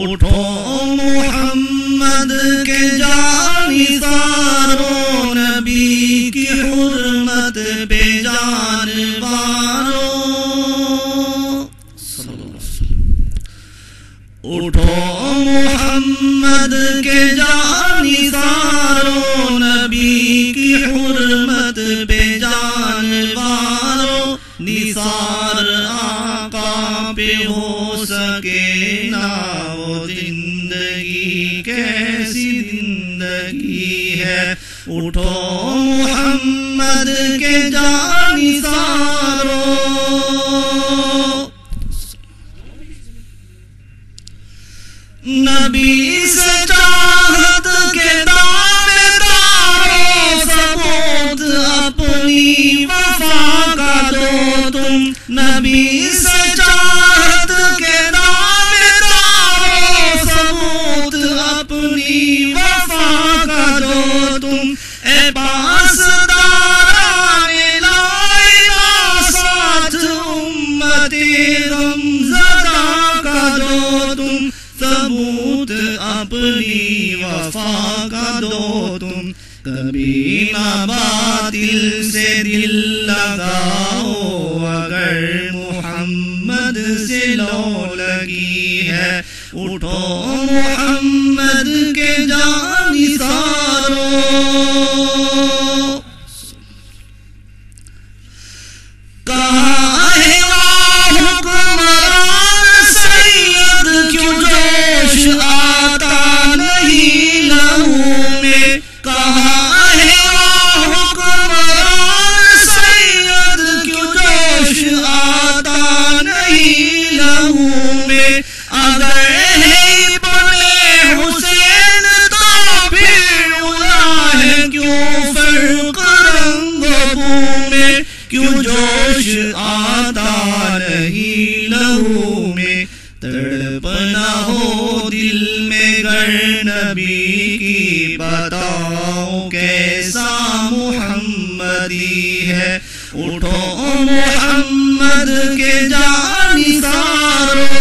اٹھو محمد کے جانی سارو نبی کی حرمت پہ جان بارو اٹھو محمد کے جانی سارو نبی کی حرمت پہ جان بارو نثار آقا پہ ہو سکے نا۔ ہے۔ اٹھو محمد کے جانی سارو نبی سے چاہت کے دعوے دارو ثبوت اپنی وفا کا دو تم۔ نبی سے وفا کا دو تم کبھی نہ باطل سے دل لگاؤ، اگر محمد سے لو لگی ہے۔ اٹھو محمد کے جانی سارو کیوں جوش آتا نہیں لہو میں؟ تڑپنا ہو دل میں گر نبی کی بتاؤ کیسا محمدی ہے؟ اٹھو محمد کے جانی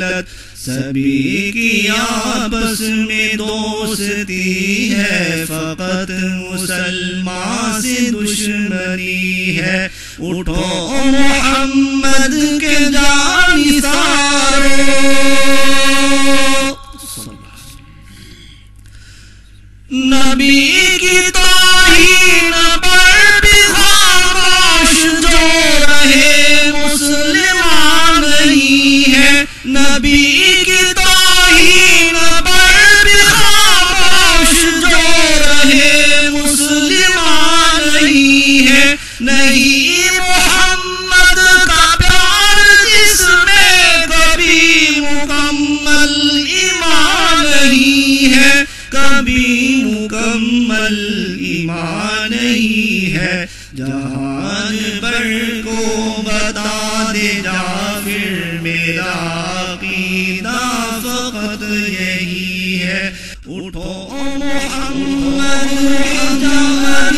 ملت۔ سبھی کی آپس میں دوستی ہے۔ فقط مسلمان سے دشمنی ہے۔ اٹھو محمد کے جانی سارو نبی کی مکمل ایمان ہی ہے۔ جہان بر کو بتا دے جا، پھر میرا عقیدہ فقط یہی ہے۔ اٹھو محمد جانی